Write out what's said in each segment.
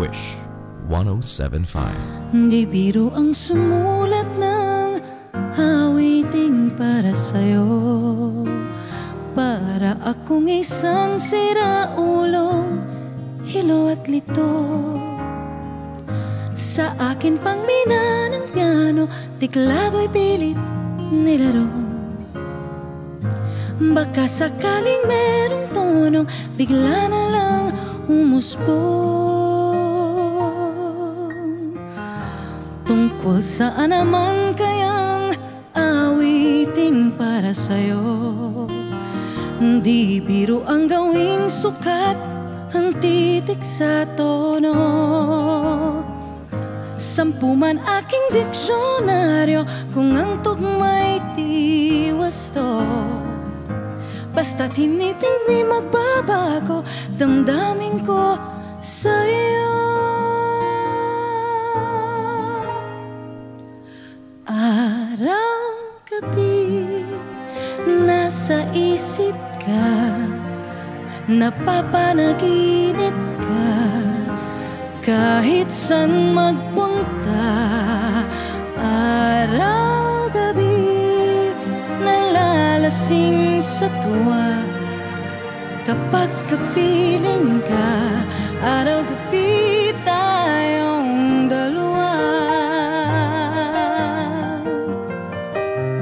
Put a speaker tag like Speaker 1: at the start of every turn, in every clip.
Speaker 1: Wish 1075
Speaker 2: Di biro ang sumulat ng awiting para sa'yo. Para akong isang sira siraulong hilo at lito. Sa akin pang mina ng piano, tiklado'y pilit nilaro. Baka sakaling merong tonong Bigla na lang umusbong Tungkol saan naman kayang awiting para sa'yo? Di biro ang gawing sukat Ang titik sa tono. Sampu man aking diksyonaryo Kung ang tugma'y tiwasto Basta't hindi magbabago Damdamin ko sa'yo. Araw-gabi Nasa isip ka Napapanaginip ka. Kahit saan magpunta Araw-gabi Nalalasing sa tuwa. Kapag kapiling ka Araw-gabi tayong dalawa.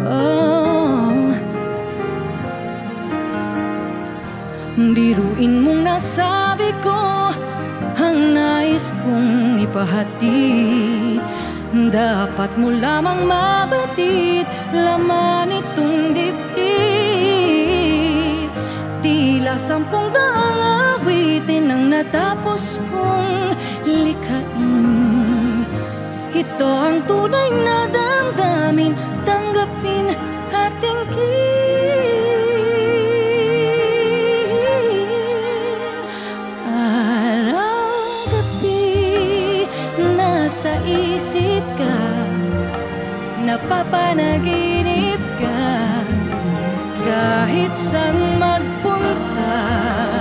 Speaker 2: Oh. Biruin mong nasabi ko Ang nais kong ipahati. Dapat mo lamang mabatid Laman itong dibdib Tila sampung daang awitin Ang natapos kong likhain Ito ang tunay na damdamin Tanggapin at tingin Araw-gabi Nasa isip ka Napapanaginip ka. Kahit saan magpunta Araw-gabi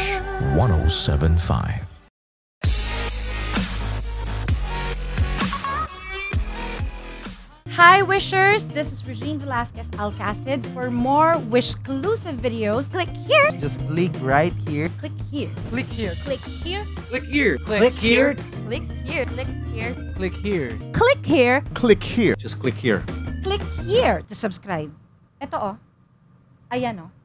Speaker 1: on Wish 1075.
Speaker 3: Hi Wishers, this is Regine Velasquez Alcacid. For more Wish-exclusive videos, click here,
Speaker 4: Just click right here.
Speaker 3: click here,
Speaker 4: Click here.
Speaker 3: click here,
Speaker 5: Click here.
Speaker 4: Click here.
Speaker 3: click here, click here,
Speaker 5: Click here.
Speaker 3: click here,
Speaker 4: Click here.
Speaker 5: Just click here.
Speaker 3: click here to subscribe. Ito oh. Ayan oh.